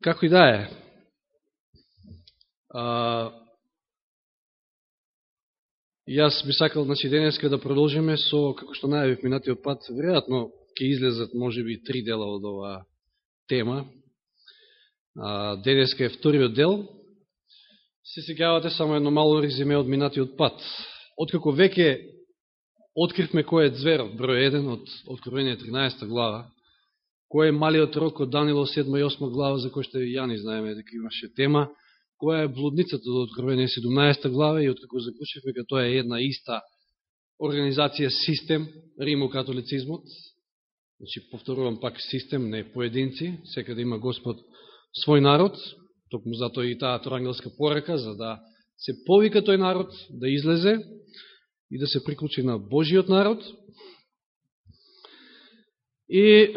Како и да е. А, јас би сакал, значи, денеска да продолжиме со, како што најавив минатиот пат, веројатно ќе излезат, може би, три дела од оваа тема. А, денеска е вториот дел. Се сегавате само едно мало резиме од минатиот пат. Откако веќе откривме кој е зверот, број 1 од Откровение 13 глава, кој е малиот рок од Данило 7 и 8 глава, за кој што не знаеме дека имаше тема, која е блудницата до Откровение 17 глава и откако заклучивме дека тоа е една иста организација, систем, римо-католицизмот, значи повторувам пак систем, не поединци, секаде да има Господ свој народ, токму затоа и таа трангелска порека, за да се повика тој народ да излезе и да се приклучи на Божиот народ. И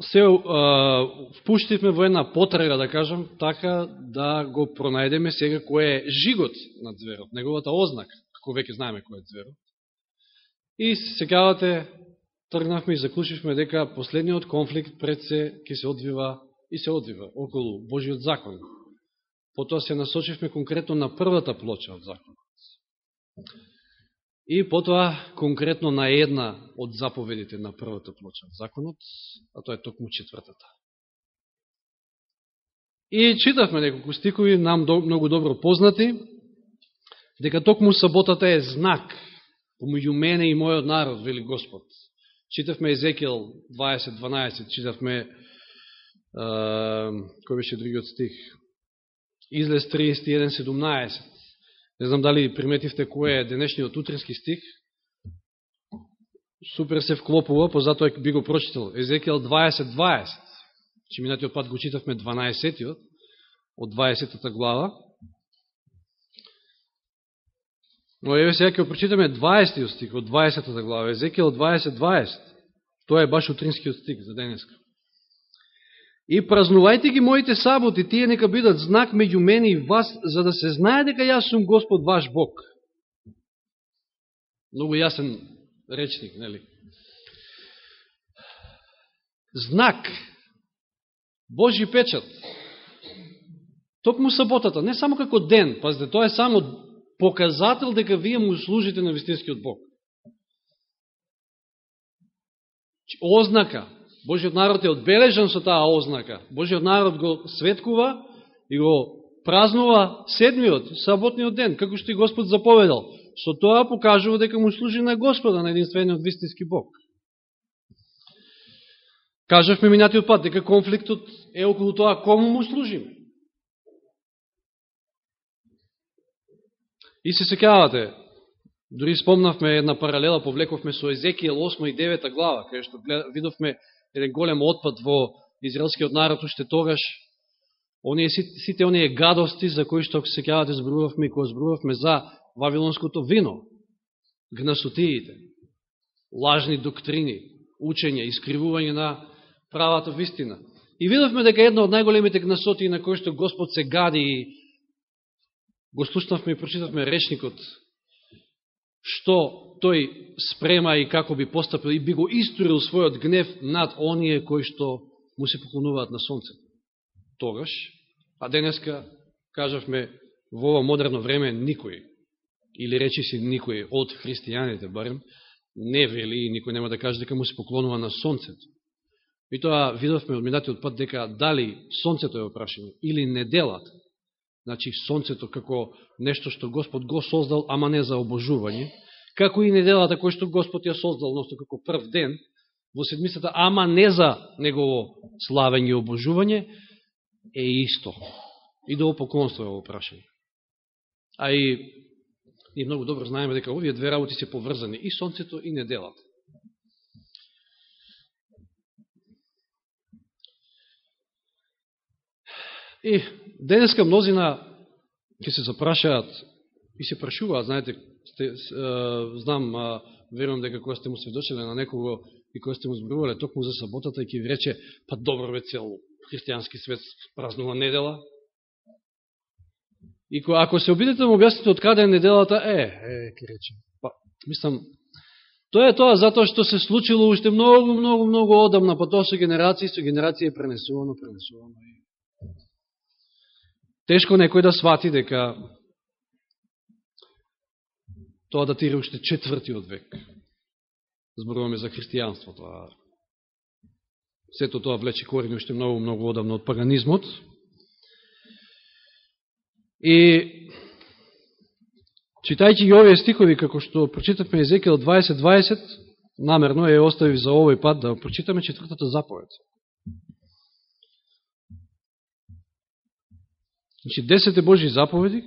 се а, впуштивме во една потрага, да кажам, така да го пронајдеме сега кој е жигот на зверот, неговата ознака, како веќе знаеме кој е зверот. И сегавате тргнавме и заклучивме дека последниот конфликт пред се ќе се одвива и се одвива околу Божиот закон. Потоа се насочивме конкретно на првата плоча од законот. И потоа конкретно на една од заповедите на првата плоча законот, а тоа е токму четвртата. И читавме неколку стикови, нам до, многу добро познати, дека токму саботата е знак помеѓу мене и мојот народ, вели Господ. Читавме Езекиел 20.12, читавме, кој беше другиот стих? Излез 31.17. Не знам дали приметивте кој е денешниот утрински стих. Супер се вклопува, позатоа би го прочитал. Езекијал 20.20. Че значи, минатиот пат го читавме 12-тиот, од 20-та глава. Но еве сега ќе го прочитаме 20 стих од 20-та глава. Езекијал 20.20. Тоа е баш утринскиот стих за денеска. И празнувајте ги моите саботи, тие нека бидат знак меѓу мене и вас, за да се знае дека јас сум Господ ваш Бог. Многу јасен речник, нели? Знак. Божи печат. Токму саботата, не само како ден, пазите, тоа е само показател дека вие му служите на вистинскиот Бог. Значи, ознака, Божиот народ е одбележан со таа ознака. Божиот народ го светкува и го празнува седмиот, саботниот ден, како што и Господ заповедал. Со тоа покажува дека му служи на Господа, на единствениот вистински Бог. Кажавме минатиот пат дека конфликтот е околу тоа кому му служиме. И се секавате, дори спомнавме една паралела, повлековме со Езекијел 8 и 9 глава, кај што видовме еден голем отпад во израелскиот народ уште тогаш, оние, сите оние гадости за кои што се кјавате да збрувавме и кои збрувавме за вавилонското вино, гнасотиите, лажни доктрини, учење, искривување на правата вистина. И видовме дека една од најголемите гнасотии на кои што Господ се гади и го слушнавме и прочитавме речникот, што тој спрема и како би постапил и би го историл својот гнев над оние кои што му се поклонуваат на сонцето. Тогаш, а денеска, кажавме, во ова модерно време никој, или речи си никој од христијаните барем, не вели и никој нема да каже дека му се поклонува на сонцето. И тоа видовме од минатиот пат дека дали сонцето е опрашено или неделата, значи сонцето како нешто што Господ го создал, ама не за обожување, како и неделата кој што Господ ја создал, носто како прв ден, во седмицата, ама не за негово славење и обожување, е исто. И до опоконство е прашање А и и многу добро знаеме дека овие две работи се поврзани, и сонцето, и неделата. И денеска мнозина ќе се запрашаат и се прашуваат, знаете, сте, знам, верувам дека кога сте му сведочили на некого и кога сте му зборувале токму за саботата и ќе ви рече, па добро ве цел христијански свет празнува недела. И кога, ако се обидете да му објасните од каде е неделата, е, е, ќе рече. Па, мислам, тоа е тоа затоа што се случило уште многу, многу, многу одамна, па тоа со генерации, со генерации е пренесувано, пренесувано. Тешко некој да свати дека тоа датира уште четвртиот век. Зборуваме за христијанството. Сето тоа влече корени уште многу, многу одамно од паганизмот. И читајќи ги овие стихови, како што прочитавме Езекијал 20.20, намерно е оставив за овој пат да прочитаме четвртата заповед. Значи, десете Божи заповеди,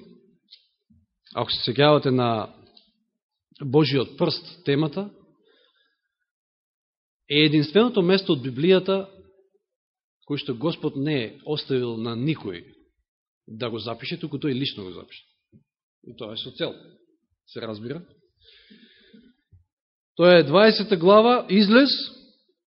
ако се сегавате на Божиот прст темата, е единственото место од Библијата кој што Господ не е оставил на никој да го запише, туку тој лично го запише. И тоа е со цел, се разбира. Тоа е 20 глава, излез,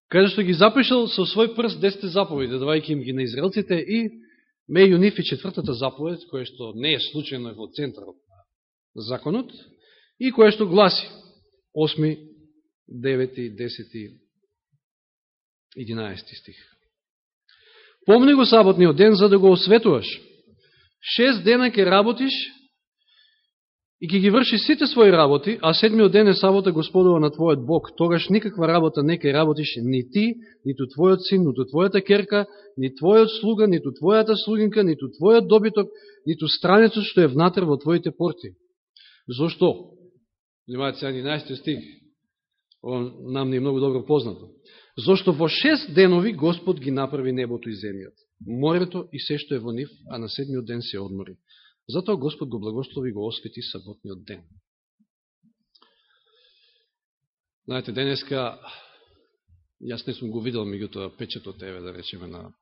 каде што ги запишал со свој прст 10 заповеди, давајќи им ги на израелците и меѓу нив и четвртата заповед, која што не е случајно во центарот на законот, и која што гласи 8, 9, 10, 11 стих. Помни го саботниот ден за да го осветуваш. Шест дена ке работиш и ќе ги врши сите своји работи, а седмиот ден е сабота Господова на твојот Бог. Тогаш никаква работа не ке работиш ни ти, ниту твојот син, ниту твојата керка, ни твојот слуга, ниту твојата слугинка, ниту твојот добиток, ниту странецот што е внатре во твоите порти. Зошто? Внимавате сега 11 стих. Он нам не е многу добро познато. Зошто во шест денови Господ ги направи небото и земјата, морето и се што е во нив, а на седмиот ден се одмори. Затоа Господ го благослови го освети саботниот ден. Знаете, денеска, јас не сум го видел меѓутоа печетот еве да речеме на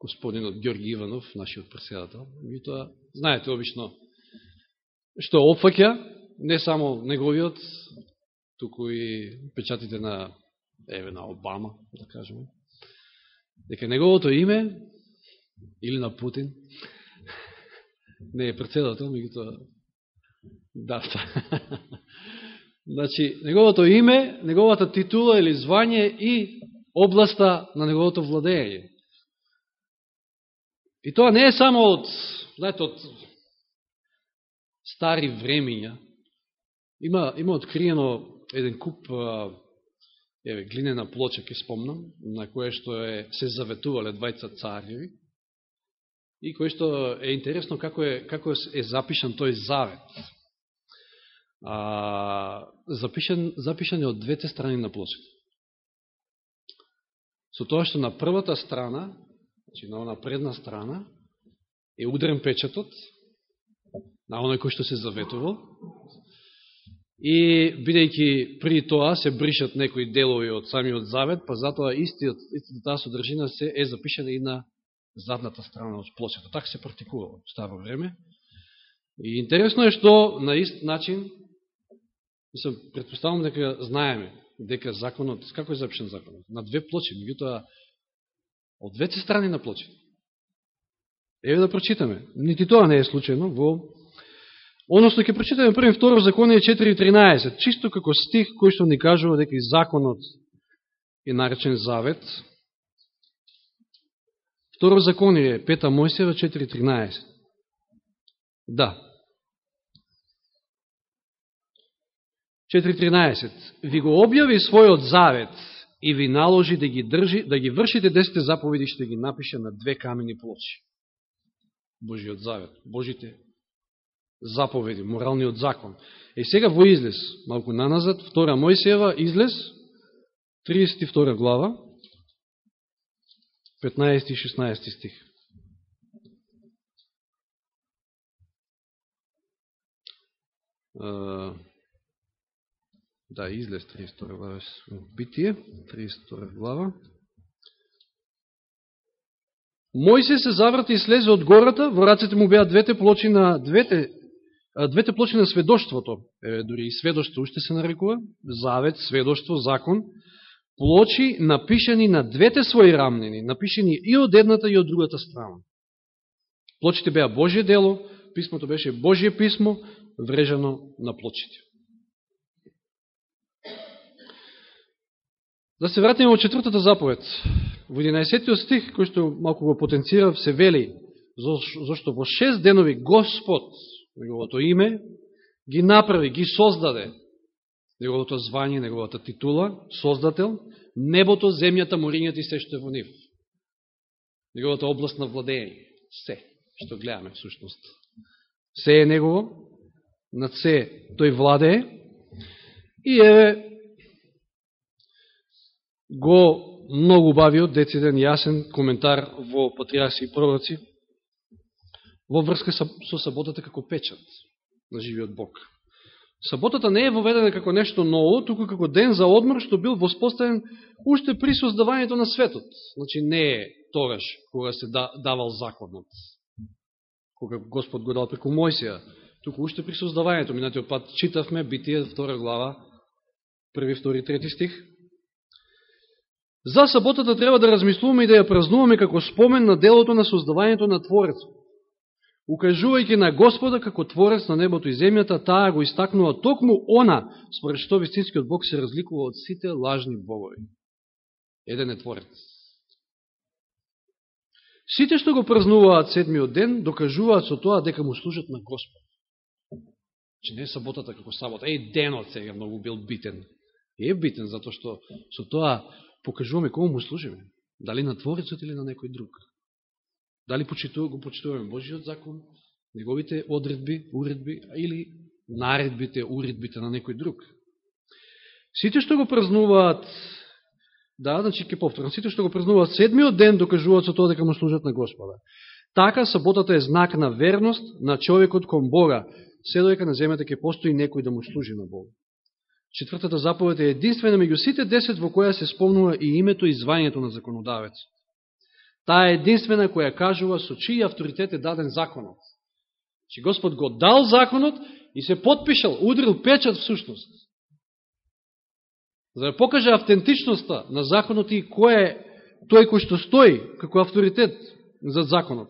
господинот Георги Иванов, нашиот председател. Меѓутоа, знаете, обично, што опфаќа, не само неговиот, туку и печатите на, еве, на Обама, да кажеме, дека неговото име, или на Путин, не е председател, меѓутоа да. значи, неговото име, неговата титула или звање и областа на неговото владење. И тоа не е само од, знаете, од стари времења. Има, има откриено еден куп еве, глинена плоча, ке спомнам, на кое што е, се заветувале двајца цареви, и кој што е интересно како е, како е запишан тој завет. А, запишан, запишан е од двете страни на плочата. Со тоа што на првата страна, значи на она предна страна, е удрен печатот на оној кој што се заветувал, и бидејќи при тоа се бришат некои делови од самиот завет, па затоа истиот, истиот таа содржина се е запишена и на задната страна од плочата. Така се практикувало старо време. И интересно е што на ист начин, мислам, предпоставам дека знаеме дека законот, како е запишен законот? На две плочи, меѓутоа од двете страни на плочи. Еве да прочитаме. Нити тоа не е случајно во Оно што ќе прочитаме први второ законие 4.13, чисто како стих кој што ни кажува дека и законот е наречен завет, Второ законие, Пета Мојсева 4.13. Да. 4.13. Ви го објави својот завет и ви наложи да ги држи, да ги вршите десете заповеди што ги напише на две камени плочи. Божиот завет, Божите заповеди, моралниот закон. И сега во излез, малку наназад, втора Мојсева, излез, 32 глава, 15 и 16 стих. Да, излез 32 глава, битие, 32 глава. Мојсе се заврати и слезе од гората, во рацете му беа двете плочи на двете двете плочи на сведоштвото, е, дори и сведоштво уште се нарекува, завет, сведоштво, закон, плочи напишани на двете своји рамнини, напишани и од едната и од другата страна. Плочите беа Божие дело, писмото беше Божие писмо, врежано на плочите. Да се вратиме во четвртата заповед. Во 11 стих, кој што малку го потенцира, се вели зашто во шест денови Господ, неговото име, ги направи, ги создаде, неговото звање, неговата титула, создател, небото, земјата, морињата и се што е во нив. Неговата област на владење. Се, што гледаме всушност. Се е негово, над се тој владее, и еве го многу бавиот, дециден јасен коментар во Патриарси и пророци, во врска со саботата како печат на живиот Бог. Саботата не е воведена како нешто ново, туку како ден за одмор, што бил воспоставен уште при создавањето на светот. Значи не е тогаш, кога се да, давал законот, кога Господ го дал преку Мојсија, туку уште при создавањето. Минатиот пат читавме Битие, втора глава, први, втори, трети стих. За саботата треба да размислуваме и да ја празнуваме како спомен на делото на создавањето на Творецот. Укажувајќи на Господа како Творец на небото и земјата, таа го истакнува токму она, според што вистинскиот Бог се разликува од сите лажни богови. Еден е Творец. Сите што го празнуваат седмиот ден, докажуваат со тоа дека му служат на Господ. Че не е саботата како сабота, е денот сега многу бил битен. Е битен, затоа што со тоа покажуваме кому му служиме. Дали на Творецот или на некој друг. Дали почитува, го почитуваме Божиот закон, неговите одредби, уредби, или наредбите, уредбите на некој друг. Сите што го празнуваат, да, значи ке повторам, сите што го празнуваат седмиот ден, докажуваат со тоа дека му служат на Господа. Така, саботата е знак на верност на човекот кон Бога, седовека на земјата ќе постои некој да му служи на Бога. Четвртата заповед е единствена меѓу сите десет во која се спомнува и името и звањето на законодавец. Таа е единствена која кажува со чиј авторитет е даден законот. Че Господ го дал законот и се подпишал, удрил печат всушност. За да покаже автентичноста на законот и кој е тој кој што стои како авторитет за законот.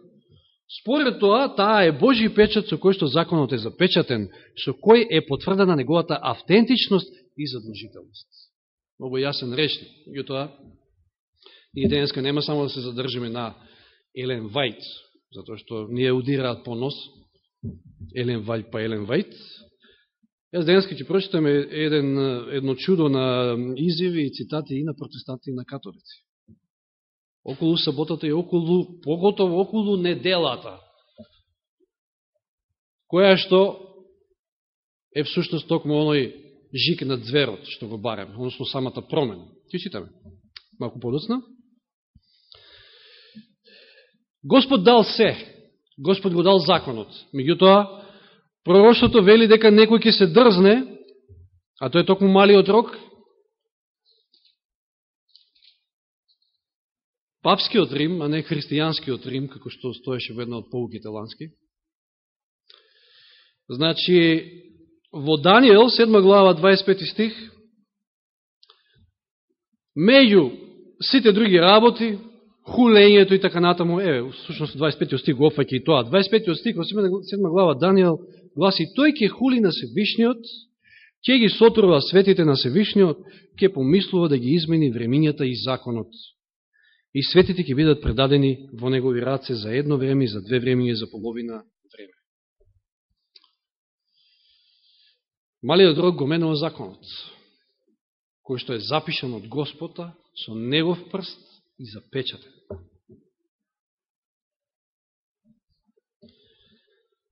Според тоа, таа е Божи печат со кој што законот е запечатен, со кој е потврдена неговата автентичност и задолжителност. Много јасен речник. тоа, И денеска нема само да се задржиме на Елен Вајт, затоа што ние удираат по нос, Елен Вајт па Елен Вајт. Јас денеска ќе прочитаме еден, едно чудо на изјави и цитати и на протестанти и на католици околу саботата и околу, поготово околу неделата, која што е всушност токму оној жик на зверот што го бараме, односно самата промена. Ти читаме, малку подоцна. Господ дал се, Господ го дал законот. Меѓутоа, пророштото вели дека некој ќе се дрзне, а тој е токму малиот рок, папскиот Рим, а не христијанскиот Рим, како што стоеше во една од полуките лански. Значи, во Данијел, 7 глава, 25 стих, меѓу сите други работи, хулењето и така натаму, е, всушност 25 стих го опфаќа и тоа. 25 стих, 7 да глава Даниел гласи, тој ќе хули на Севишниот, ќе ги сотрува светите на Севишниот, ќе помислува да ги измени времињата и законот и светите ќе бидат предадени во негови раце за едно време и за две време и за половина време. Малиот дрог го менува законот, кој што е запишан од Господа со негов прст и запечатен.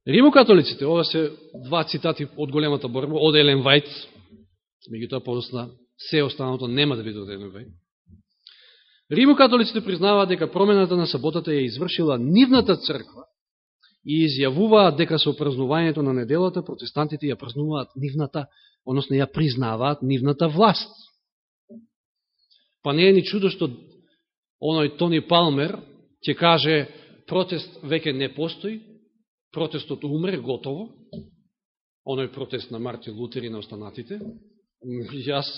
Римокатолиците, ова се два цитати од големата борба, од Елен Вајт, меѓутоа подосна се останалото нема да биде од Елен Вајт, Римокатолиците признаваат дека промената на саботата ја извршила нивната црква и изјавуваат дека со празнувањето на неделата протестантите ја празнуваат нивната, односно ја признаваат нивната власт. Па не е ни чудо што оној Тони Палмер ќе каже протест веќе не постои, протестот умре, готово, оној протест на Марти Лутер и на останатите. Јас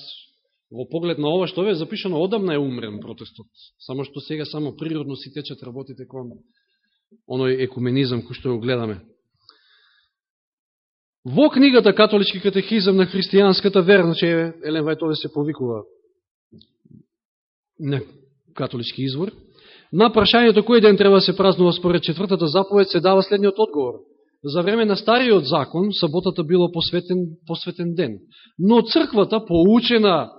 во поглед на ова што е запишано, одамна е умрен протестот. Само што сега само природно си течат работите кон оној екуменизам кој што го гледаме. Во книгата Католички катехизам на христијанската вера, значи Елен Вајтове се повикува на католички извор, На прашањето кој ден треба да се празнува според четвртата заповед се дава следниот одговор. За време на стариот закон, саботата било посветен, посветен ден. Но црквата, поучена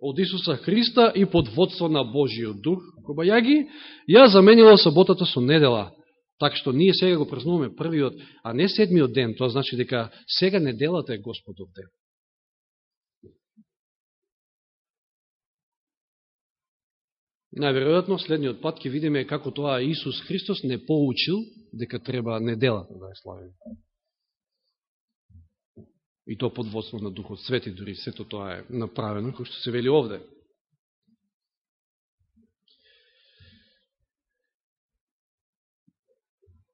од Исуса Христа и под водство на Божиот дух, кобајаги, ја заменила саботата со недела. Така што ние сега го празнуваме првиот, а не седмиот ден. Тоа значи дека сега неделата е Господов ден. Најверојатно, следниот пат ќе видиме како тоа Исус Христос не поучил дека треба неделата да ја славиме. И то под водство на Духот Свети, дори сето тоа е направено, кој што се вели овде.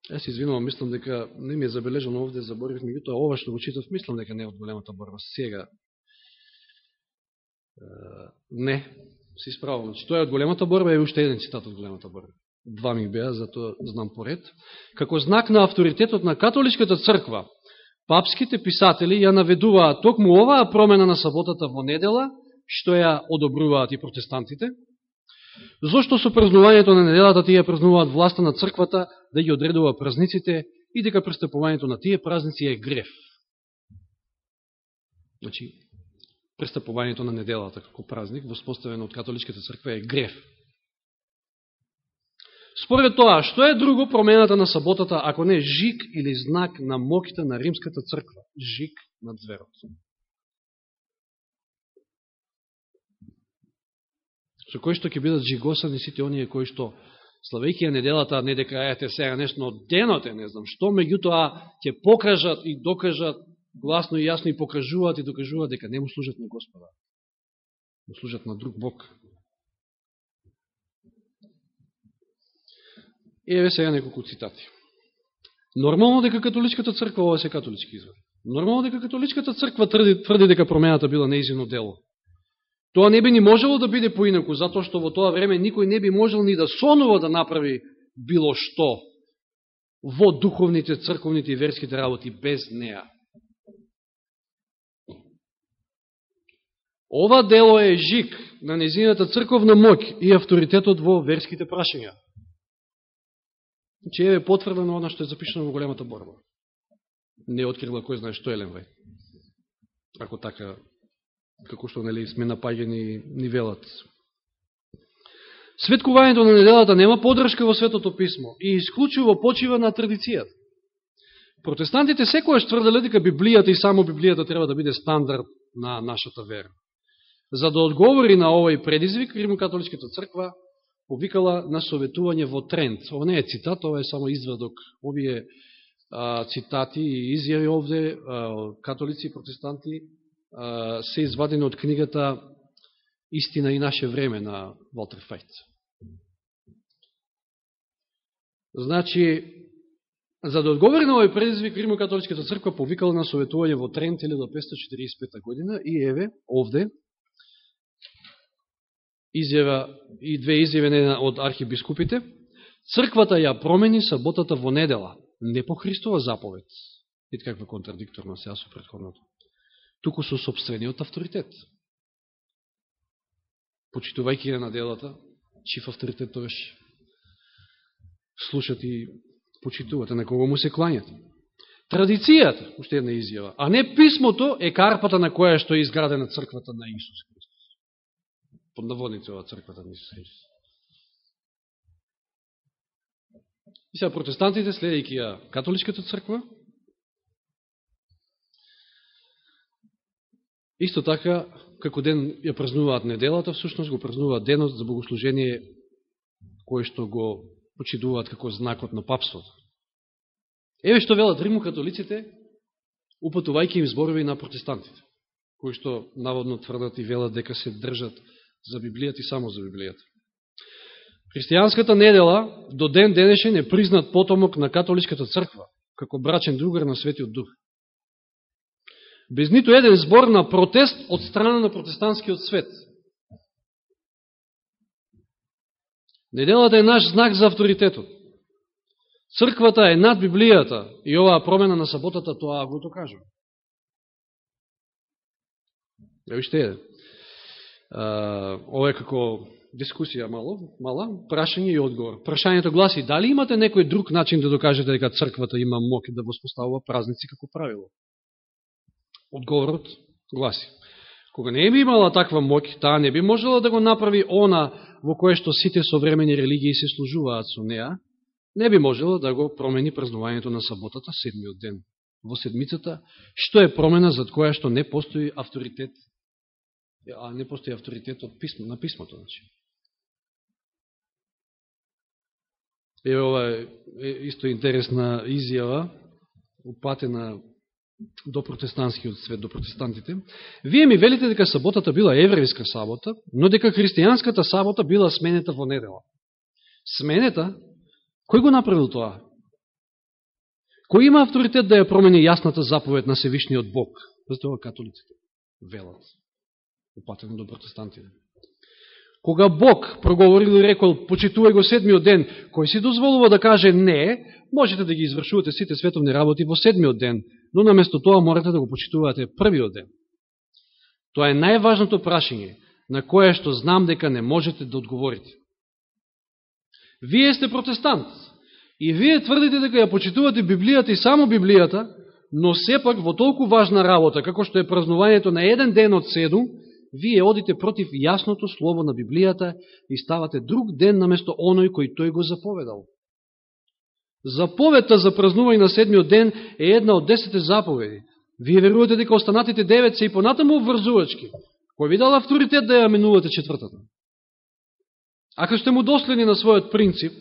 Јас се извинувам, мислам дека не ми е забележано овде, заборив, меѓутоа ова што го читав, мислам дека не е од големата борба. Сега, не, се исправувам. Значи, тоа е од големата борба и уште еден цитат од големата борба. Два ми беа, затоа знам поред. Како знак на авторитетот на католичката црква, папските писатели ја наведуваат токму оваа промена на саботата во недела, што ја одобруваат и протестантите, Зошто со празнувањето на неделата тие празнуваат власта на црквата да ги одредува празниците и дека престапувањето на тие празници е греф? Значи, престапувањето на неделата како празник, воспоставено од католичката црква, е греф. Според тоа, што е друго промената на саботата, ако не жик или знак на моките на римската црква? Жик на зверот. со кој што ќе бидат жигосани сите оние кои што славејќи ја неделата, не дека ете сега нешто од денот е, не знам што, меѓутоа ќе покажат и докажат гласно и јасно и покажуваат и докажуваат дека не му служат на Господа. Му служат на друг Бог. И еве сега неколку цитати. Нормално дека католичката црква, ова се католички извор, нормално дека католичката црква тврди, тврди дека промената била неизино дело. Тоа не би ни можело да биде поинаку, затоа што во тоа време никој не би можел ни да сонува да направи било што во духовните, црковните и верските работи без неа. Ова дело е жик на незината црковна моќ и авторитетот во верските прашања. Че е потврдено она што е запишено во големата борба. Не открила кој знае што е Ленвај. Ако така како што нели сме напагени ни велат. Светкувањето на неделата нема подршка во Светото писмо и исклучиво почива на традицијата. Протестантите секојаш тврделе дека Библијата и само Библијата треба да биде стандард на нашата вера. За да одговори на овој предизвик, Римокатоличката црква повикала на советување во тренд. Ова не е цитат, ова е само изведок. Овие а, цитати и изјави овде, а, католици и протестанти, се извадени од книгата Истина и наше време на Волтер Фајт. Значи, за да одговори на овој предизвик, Римокатоличката црква повикала на советување во Трент 1545 година и еве, овде, изјава, и две изјавени од архибискупите, црквата ја промени саботата во недела, не по Христова заповед. Ит каква контрадикторна сега со предходното туку со собствениот авторитет. Почитувајќи ја на делата, чиф авторитет тоа слушат и почитувате, на кого му се кланјат. Традицијата, уште една изјава, а не писмото е карпата на која што е изградена црквата на Исус Христос. Под наводница ова црквата на Исус Христос. И сега протестантите, следејќи ја католичката црква, Исто така, како ден ја празнуваат неделата, всушност го празнуваат денот за богослужение кој што го почидуваат како знакот на папството. Еве што велат римокатолиците, упатувајќи им зборови на протестантите, кои што наводно тврдат и велат дека се држат за Библијата и само за Библијата. Христијанската недела до ден денешен е признат потомок на католичката црква, како брачен другар на Светиот Дух без нито еден збор на протест од страна на протестантскиот свет. Неделата е наш знак за авторитетот. Црквата е над Библијата и оваа промена на саботата тоа го докажува. кажува. Ево уште еден. Ова е како дискусија мало, мала, прашање и одговор. Прашањето гласи, дали имате некој друг начин да докажете дека црквата има моки да воспоставува празници како правило? Одговорот гласи, кога не би имала таква моќ, таа не би можела да го направи она во кое што сите современи религии се служуваат со неа, не би можела да го промени празнувањето на саботата, седмиот ден во седмицата, што е промена за која што не постои авторитет, а не постои авторитет од писмо, на писмото. Значи. Е, ова е исто интересна изјава, упатена до протестантскиот свет, до протестантите. Вие ми велите дека саботата била еврејска сабота, но дека христијанската сабота била сменета во недела. Сменета? Кој го направил тоа? Кој има авторитет да ја промени јасната заповед на Севишниот Бог? Затоа католиците велат, упатено до протестантите. Кога Бог проговорил и рекол, почитувај го седмиот ден, кој си дозволува да каже не, можете да ги извршувате сите световни работи во седмиот ден, но наместо тоа морате да го почитувате првиот ден. Тоа е најважното прашање, на кое што знам дека не можете да одговорите. Вие сте протестант, И вие тврдите дека ја почитувате Библијата и само Библијата, но сепак во толку важна работа, како што е празнувањето на еден ден од седум, вие одите против јасното слово на Библијата и ставате друг ден наместо оној кој тој го заповедал. Заповедта за празнување на седмиот ден е една од десете заповеди. Вие верувате дека останатите девет се и понатаму обврзувачки. Кој ви дал авторитет да ја менувате четвртата? Ако сте му доследни на својот принцип,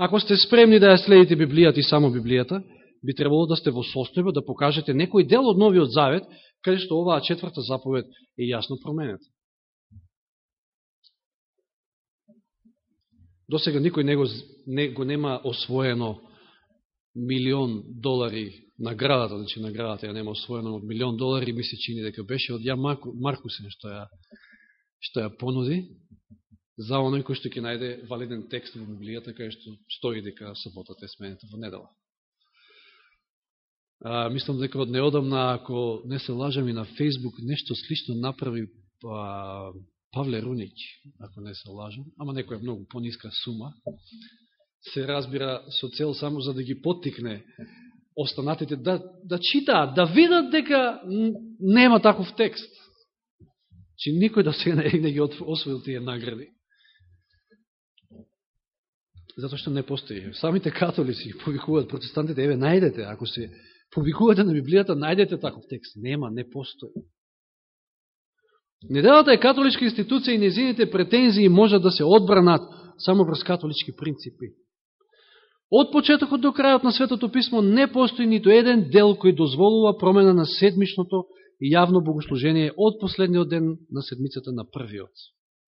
Ако сте спремни да ја следите Библијата и само Библијата, би требало да сте во состојба да покажете некој дел од Новиот Завет, каде што оваа четврта заповед е јасно променета. До сега никој не го, не, го нема освоено милион долари наградата, значи наградата ја нема освоено од милион долари, ми се чини дека беше од Ја Маркусен што ја, што ја понуди, за оној кој што ќе најде валиден текст во Библијата, кај што стои дека саботата е сменета во недела. А, мислам дека од неодамна, ако не се лажам и на Фейсбук, нешто слично направи а, Павле Рунич, ако не се лажам, ама некоја многу пониска сума, се разбира со цел само за да ги поттикне останатите да, да читаат, да видат дека нема таков текст. Чи никој да се не ги освоил тие награди затоа што не постои. Самите католици повикуваат протестантите, еве, најдете, ако се повикувате на Библијата, најдете таков текст. Нема, не постои. Неделата е католичка институција и незините претензии можат да се одбранат само врз католички принципи. Од почетокот до крајот на Светото Писмо не постои нито еден дел кој дозволува промена на седмичното и јавно богослужение од последниот ден на седмицата на првиот.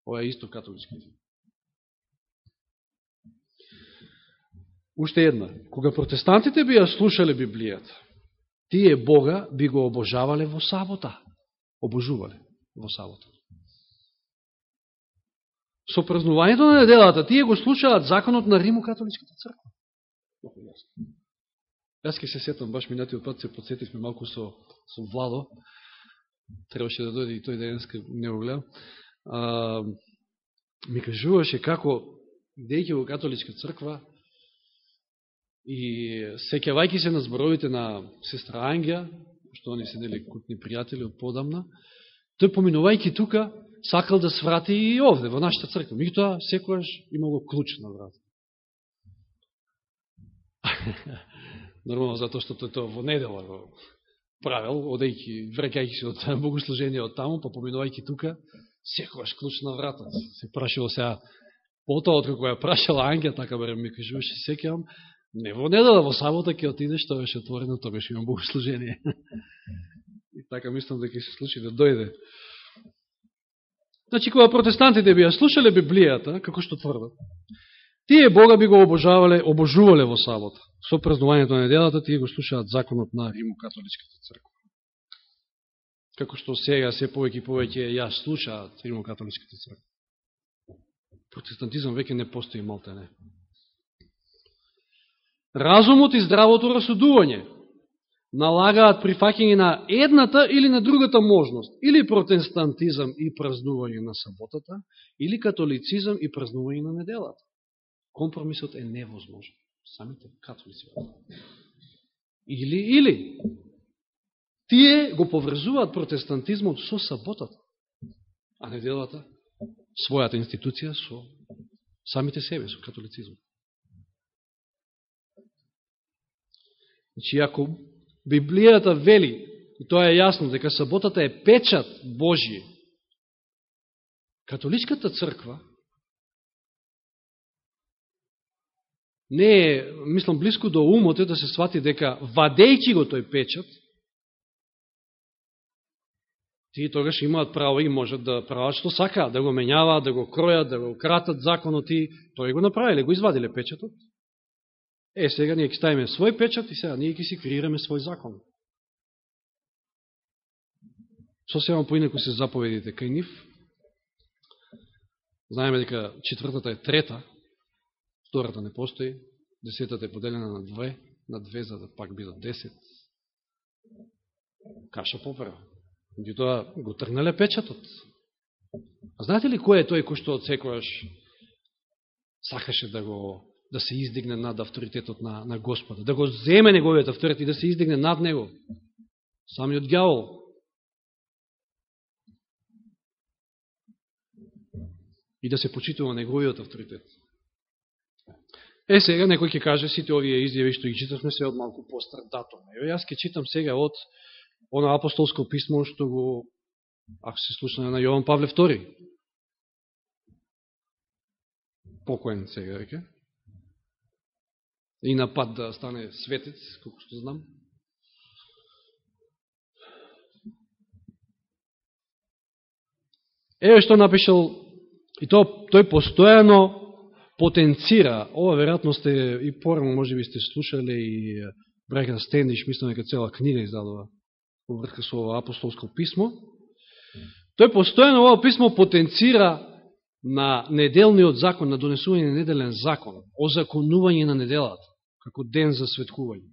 Ова е исто католички Уште една. Кога протестантите би ја слушале Библијата, тие Бога би го обожавале во сабота. Обожувале во сабота. Со празнувањето на неделата, тие го слушаат законот на Римо-католичката црква. Јас ке се сетам, баш минатиот пат се подсетивме малку со, со Владо, требаше да дојде и тој да денеска не го гледам, а, ми кажуваше како, идејќи во католичка црква, И секевајки се на зборовите на сестра Ангија, што они се дели кутни пријатели од подамна, тој поминувајки тука, сакал да сврати и овде, во нашата црква. тоа секојаш имало клуч на врата. Нормално, затоа што тој тоа во недела го правил, одејќи, врекајќи се од богослужение од таму, па поминувајки тука, секојаш клуч на врата. Се прашило сега, потоа, откако ја прашала Ангија, така барем ми кажуваше, секјавам, Не во недела, во сабота ќе отидеш, тоа беше отворено, тоа беше имам богослужение. И така мислам дека се случи да дојде. Значи, кога протестантите би ја слушале Библијата, како што тврдат, тие Бога би го обожавале, обожувале во сабота. Со празнувањето на неделата, тие го слушаат законот на Римокатоличката црква. Како што сега се повеќе и повеќе ја слушаат Римокатоличката црква. Протестантизм веќе не постои малте не разумот и здравото расудување, налагаат прифаќање на едната или на другата можност, или протестантизам и празнување на саботата, или католицизам и празнување на неделата. Компромисот е невозможен. Самите католици. Или, или. Тие го поврзуваат протестантизмот со саботата, а неделата својата институција со самите себе, со католицизмот. Значи, ако Библијата вели, и тоа е јасно, дека саботата е печат Божије, католичката црква не е, мислам, близко до умот е да се свати дека вадејќи го тој печат, тие тогаш имаат право и можат да прават што сакаат, да го менјаваат, да го кројат, да го кратат законот и тој го направиле, го извадиле печатот. Е, сега ние ќе ставиме свој печат и сега ние ќе си креираме свој закон. Сосема поинако се заповедите кај нив. Знаеме дека четвртата е трета, втората не постои, десетата е поделена на две, на две за да пак бидат десет. Каша поправа. тоа го тргнале печатот. А знаете ли кој е тој кој што од секојаш сакаше да го да се издигне над авторитетот на, на Господа, да го земе неговиот авторитет и да се издигне над него. Самиот гјавол. И да се почитува неговиот авторитет. Е, сега некој ќе каже сите овие изјави што ги читавме се од малку постар датум. Еве, јас ќе читам сега од оно апостолско писмо што го, ако се слушна на Јован Павле II. Покоен сега, веќе и на пат да стане светец, колко што знам. Еве што напишал, и то, тој постојано потенцира, ова веројатно сте и порано може би сте слушале и Бреката Стендиш, мислам дека цела книга издадува во врска со ова апостолско писмо. Тој постојано ова писмо потенцира на неделниот закон, на донесување на неделен закон, о законување на неделата, како ден за светкување.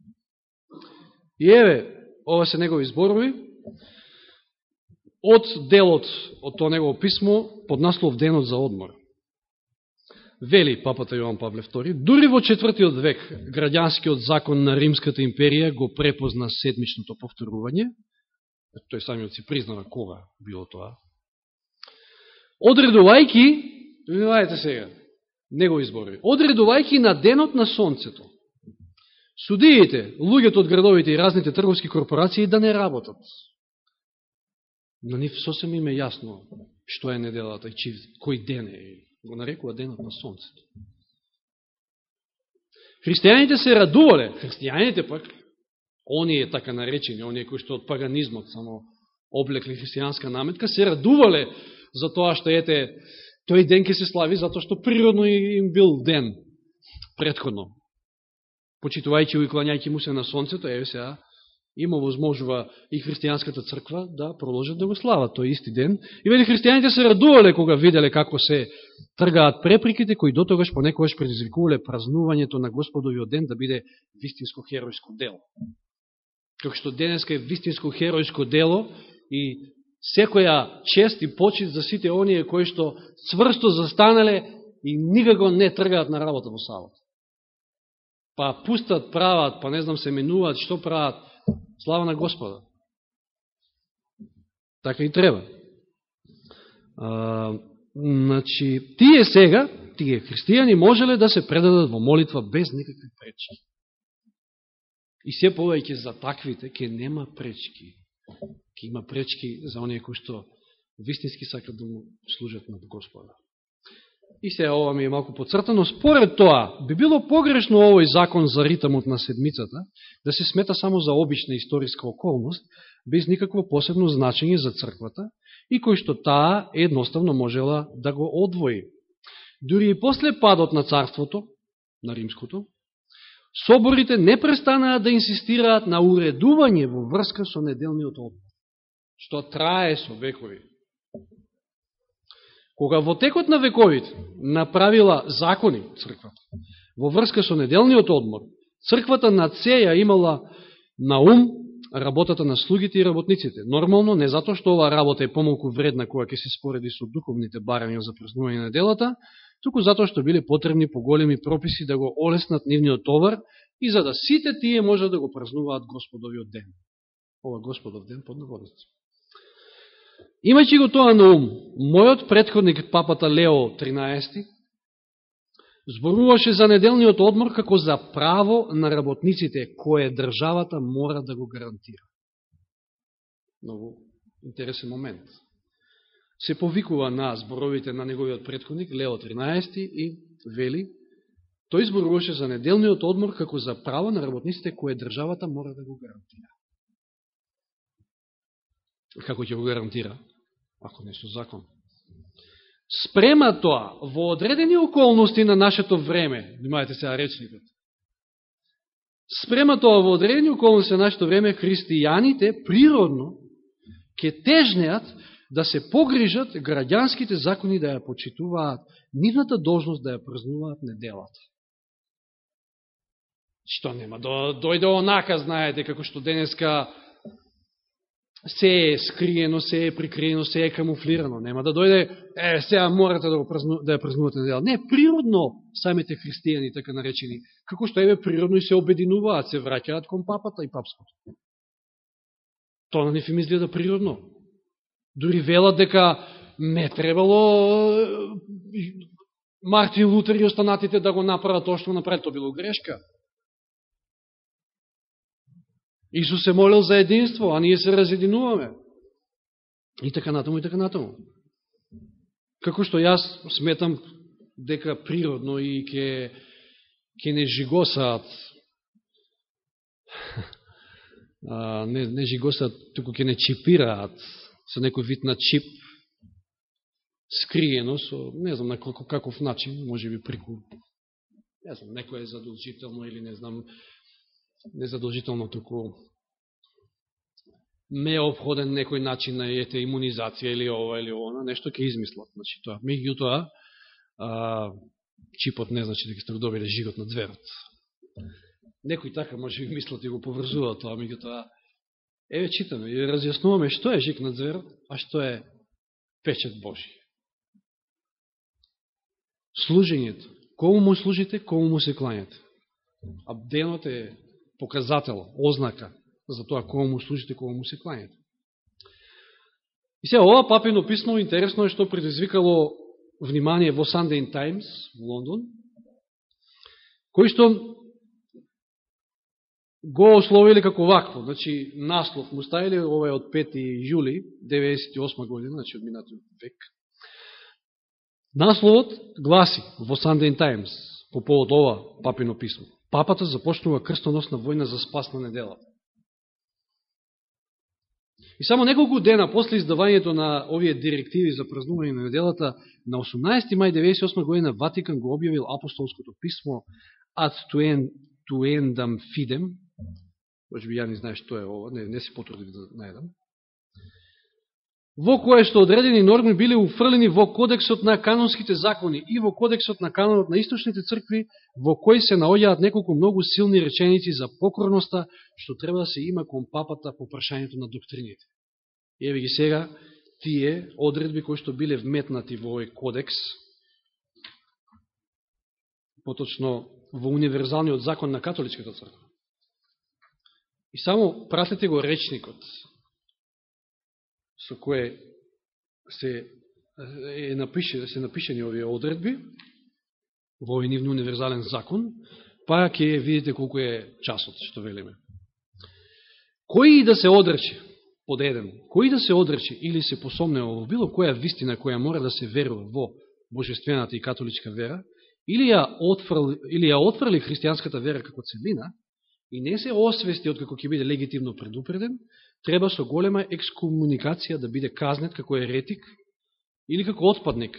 И еве, ова се негови зборови, од делот од тоа негово писмо, под наслов Денот за одмор. Вели папата Јован Павле II, дури во четвртиот век граѓанскиот закон на Римската империја го препозна седмичното повторување, тој самиот си признава кога било тоа, одредувајки, внимавајте сега, негови избори, одредувајки на денот на сонцето, судиите, луѓето од градовите и разните трговски корпорации да не работат. На нив сосем е јасно што е неделата и кој ден е. Го нарекува денот на сонцето. Христијаните се радувале, христијаните пак, оние така наречени, оние кои што од паганизмот само облекли христијанска наметка, се радувале за тоа што ете, тој ден ќе се слави затоа што природно им бил ден предходно. Почитувајќи и клањајќи му се на сонцето, еве сега има возможува и христијанската црква да продолжат да го слават тој исти ден. И вели христијаните се радувале кога виделе како се тргаат преприките кои дотогаш понекогаш предизвикувале празнувањето на Господовиот ден да биде вистинско херојско дело. Како што денеска е вистинско херојско дело и секоја чест и почит за сите оние кои што цврсто застанале и никако не тргаат на работа во савот. Па пустат, прават, па не знам се менуваат, што прават, слава на Господа. Така и треба. А, значи, тие сега, тие христијани, можеле да се предадат во молитва без никакви пречки. И се повеќе за таквите, ке нема пречки ќе има пречки за оние кои што вистински сакат да му служат на Господа. И се ова ми е малку подцртано. Според тоа, би било погрешно овој закон за ритамот на седмицата да се смета само за обична историска околност, без никакво посебно значење за црквата и кој што таа едноставно можела да го одвои. Дури и после падот на царството, на римското, соборите не престанаа да инсистираат на уредување во врска со неделниот одмор што трае со векови. Кога во текот на вековите направила закони црквата, во врска со неделниот одмор, црквата на цеја имала на ум работата на слугите и работниците. Нормално, не затоа што ова работа е помалку вредна која ќе се спореди со духовните барања за празнување на делата, туку затоа што биле потребни поголеми прописи да го олеснат нивниот товар и за да сите тие можат да го празнуваат Господовиот ден. Ова Господов ден под наводници. Имајќи го тоа на ум, мојот предходник папата Лео 13 зборуваше за неделниот одмор како за право на работниците, кое државата мора да го гарантира. Много интересен момент. Се повикува на зборовите на неговиот предходник, Лео 13, и вели, тој зборуваше за неделниот одмор како за право на работниците, кое државата мора да го гарантира. Како ќе го гарантира? Ако не со закон спрема тоа во одредени околности на нашето време, внимавајте сега речникот, спрема тоа во одредени околности на нашето време, христијаните природно ќе тежнеат да се погрижат граѓанските закони да ја почитуваат, нивната должност да ја празнуваат неделата. Што нема, до, дојде онака, знаете, како што денеска се е скриено, се е прикриено, се е камуфлирано. Нема да дојде, е, сега морате да, го празну, да ја празнувате недела. Не, природно самите христијани, така наречени, како што еве природно и се обединуваат, се враќаат кон папата и папското. Тоа на нив им изгледа природно. Дури велат дека не требало Мартин Лутер и останатите да го направат тоа што направат, тоа било грешка. Исус се молил за единство, а ние се разединуваме. И така натаму, и така натаму. Како што јас сметам дека природно и ке, ке не жигосаат не, не жигосаат, туку ке не чипираат со некој вид на чип скриено со, не знам на како, каков начин, може би преку, не знам, некој е задолжително или не знам, незадолжително туку обходен некој начин на ете имунизација или ова или она нешто ќе измислат. Значи, тоа. Меѓутоа, а, чипот не значи дека сте го добили жигот на дверот Некој така може би мислат и го поврзува тоа, меѓутоа, еве читаме и разјаснуваме што е жик на зверот, а што е печет Божи. Служењето. Кому му служите, кому му се кланяте. А денот е показател, ознака за тоа кому му служите, кому му се кланяте. И сега, ова папино писмо интересно е што предизвикало внимание во Sunday Times во Лондон, кој што го ословили како вакво, значи наслов му ставили, ова е од 5. јули 98 година, значи од минатиот век. Насловот гласи во Sunday Times по повод ова папино писмо. Папата започнува крстоносна војна за спас на недела. И само неколку дена после издавањето на овие директиви за празнување на неделата, на 18. мај 98 година Ватикан го објавил апостолското писмо Ad tuendam fidem, може би ја не знаеш што е ова, не, не се потрудив да најдам, во кое што одредени норми биле уфрлени во кодексот на канонските закони и во кодексот на канонот на источните цркви, во кои се наоѓаат неколку многу силни реченици за покорноста, што треба да се има кон папата по прашањето на доктрините. Еве ги сега тие одредби кои што биле вметнати во овој кодекс, поточно во универзалниот закон на католичката црква. И само пратете го речникот со кое се, е напише, се напишени овие одредби во овој нивни универзален закон, па ќе видите колку е часот, што велиме. Кој и да се одрече, под еден, кој да се одрече или се посомне во било која вистина која мора да се верува во божествената и католичка вера, или ја отфрли, или ја отфрли христијанската вера како целина, и не се освести од како ќе биде легитимно предупреден, треба со голема екскомуникација да биде казнет како еретик или како отпадник.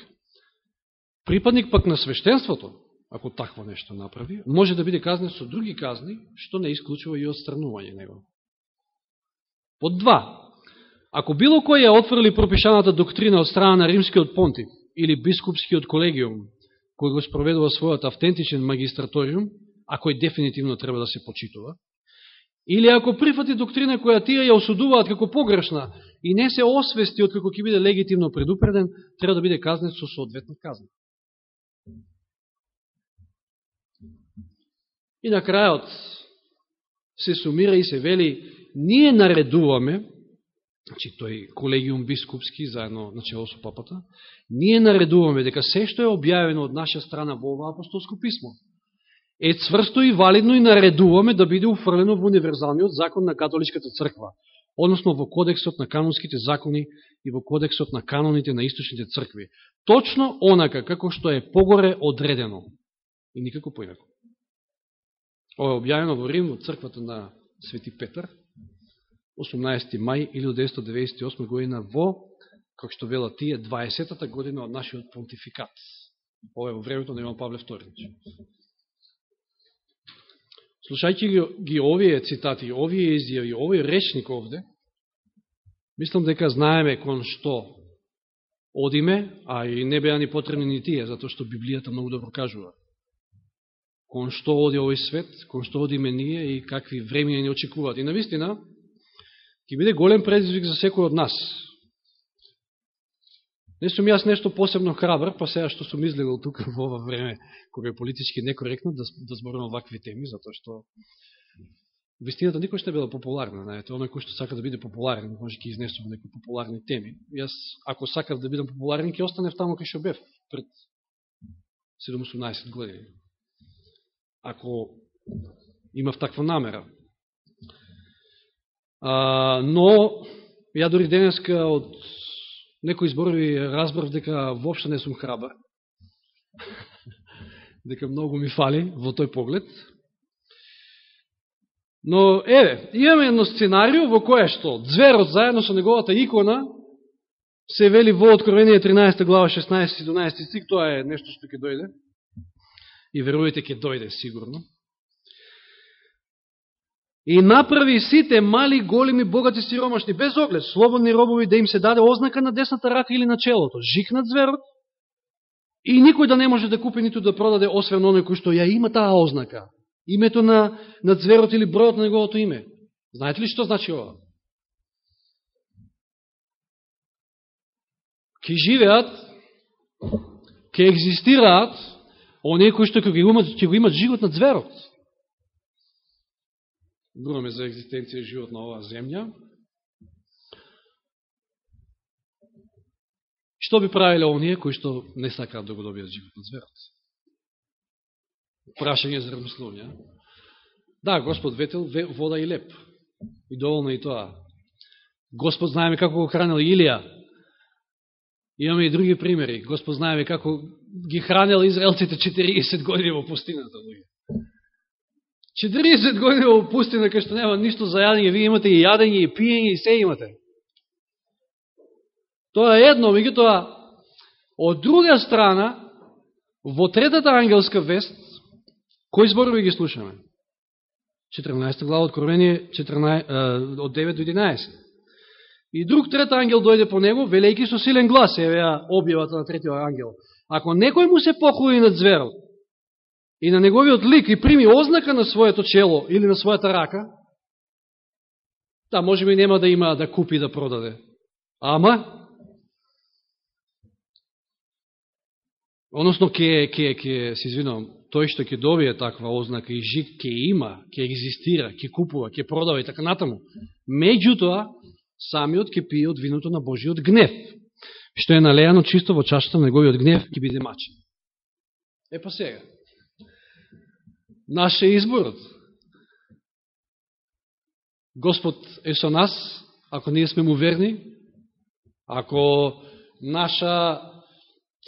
Припадник пак на свештенството, ако такво нешто направи, може да биде казнет со други казни, што не исклучува и отстранување него. Под два, ако било кој ја отфрли пропишаната доктрина од страна на римскиот понтиф или бискупскиот колегиум, кој го спроведува својот автентичен магистраториум, а кој дефинитивно треба да се почитува, Или ако прифати доктрина која тие ја осудуваат како погрешна и не се освести од како ќе биде легитимно предупреден, треба да биде казнет со соодветна казна. И на крајот се сумира и се вели, ние наредуваме, значи тој колегиум бискупски, заедно начало со папата, ние наредуваме дека се што е објавено од наша страна во ова апостолско писмо, е цврсто и валидно и наредуваме да биде уфрлено во универзалниот закон на католичката црква, односно во кодексот на канонските закони и во кодексот на каноните на источните цркви. Точно онака како што е погоре одредено. И никако поинако. Ова е објавено во Рим, во црквата на Свети Петар, 18. мај 1998 година во, како што велат тие, 20-та година од нашиот понтификат. Ова е во времето на Иван Павле II. Слушајќи ги, ги овие цитати, овие изјави, овој речник овде, мислам дека знаеме кон што одиме, а и не беа ни потребни ни тие, затоа што Библијата многу добро кажува. Кон што оди овој свет, кон што одиме ние и какви времења ни очекуваат. И навистина, ќе биде голем предизвик за секој од нас, Не сум јас нешто посебно храбр, па сега што сум излегал тука во ова време, кога е политички некоректно да, да зборувам вакви теми, затоа што вистината никој што била популарна, знаете, оној кој што сака да биде популарен, може ќе изнесува некои популарни теми. Јас, ако сакав да бидам популарен, ќе останев таму кај што бев пред 17 години. Ако имав таква намера. А, но, ја дори денеска од некои зборови разбрав дека воопшто не сум храбар. дека многу ми фали во тој поглед. Но, еве, имаме едно сценарио во кое што дзверот заедно со неговата икона се вели во Откровение 13 глава 16-17 стик, тоа е нешто што ќе дојде. И верувате ќе дојде сигурно и направи сите мали, големи, богати, сиромашни, без оглед, слободни робови, да им се даде ознака на десната рака или на челото. Жикнат зверот и никој да не може да купи ниту да продаде, освен оној кој што ја има таа ознака. Името на, на зверот или бројот на неговото име. Знаете ли што значи ова? Ке живеат, ке екзистираат, оние кои што ќе го имат, ќе го имат живот на зверот зборуваме за екзистенција и живот на оваа земја. Што би правиле оние кои што не сакаат да го добијат живот на зверот? Прашање за размислување. Да, Господ ветел вода и леп. И доволно и тоа. Господ знаеме како го хранил Илија. Имаме и други примери. Господ знаеме како ги хранил израелците 40 години во пустината. 40 години во пустина, кај што нема ништо за јадење, вие имате и јадење, и пиење, и се имате. Тоа е едно, тоа, од друга страна, во третата ангелска вест, кои зборови ги слушаме? 14 глава Откровение 14, од 9 до 11. И друг трет ангел дојде по него, велејки со силен глас, еве објавата на третиот ангел. Ако некој му се похуи над зверот, и на неговиот лик и прими ознака на своето чело или на својата рака, да, може би нема да има да купи да продаде. Ама, односно, ке, ке, ке, се извинувам, тој што ќе добие таква ознака и жик ќе има, ќе екзистира, ќе купува, ќе продава и така натаму. Меѓутоа, самиот ќе пие од виното на Божиот гнев, што е налејано чисто во чашата на неговиот гнев, ќе биде мачен. Е па сега, Наш е изборот. Господ е со нас, ако ние сме му верни, ако наша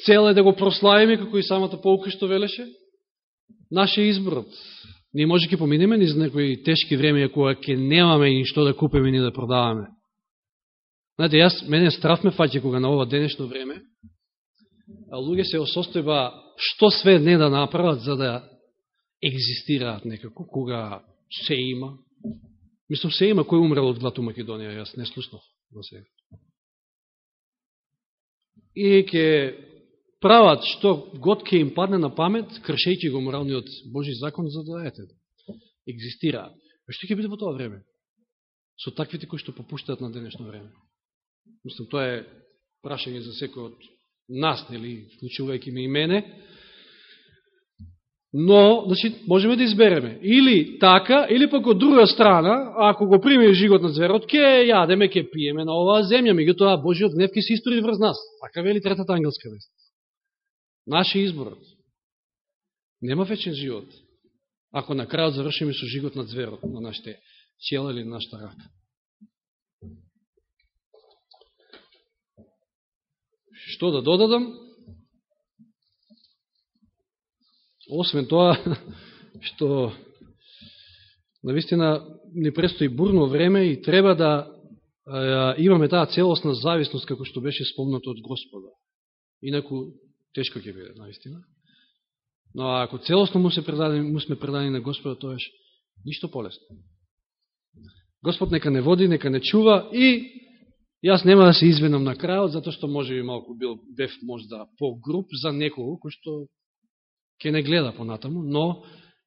цел е да го прославиме, како и самата полка што велеше, наш е изборот. Ние може да ке поминеме низ некои тешки време, кога ќе немаме ни што да купиме ни да продаваме. Знаете, јас, мене страф ме фаќа кога на ова денешно време, а луѓе се осостојба што све не да направат за да екзистираат некако, кога се има. Мислам, се има кој умрел од глад у Македонија, јас не слушнав до сега. И ќе прават што год ќе им падне на памет, кршејќи го моралниот Божи закон, за да ете, екзистираат. Што ќе биде во тоа време? Со таквите кои што попуштаат на денешно време. Мислам, тоа е прашање за секој од нас, нели, вклучувајќи ме и мене. Но, значи, можеме да избереме. Или така, или пак од друга страна, ако го приме жигот на зверот, ке јадеме, ке пиеме на оваа земја, тоа Божиот гнев ке се истори врз нас. Така вели третата ангелска вест. Наши изборот. Нема вечен живот. Ако на крајот завршиме со жигот на зверот, на нашите чела или на нашата рака. Што да додадам? Освен тоа, што навистина не престои бурно време и треба да е, имаме таа целосна зависност, како што беше спомнато од Господа. Инаку, тешко ќе биде, наистина. Но ако целосно му, се предадени, му сме предани на Господа, тоа еш ништо полесно. Господ нека не води, нека не чува и јас нема да се извинам на крајот, затоа што може би малку бил бев можда по-груп за некого кој што ќе не гледа понатаму, но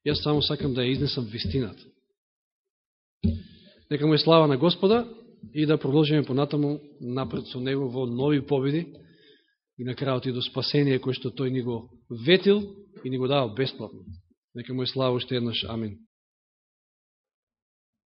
јас само сакам да ја изнесам вистината. Нека му е слава на Господа и да продолжиме понатаму напред со Него во нови победи и на крајот и до спасение кое што Тој ни го ветил и ни го дава бесплатно. Нека му е слава уште еднаш. Амин.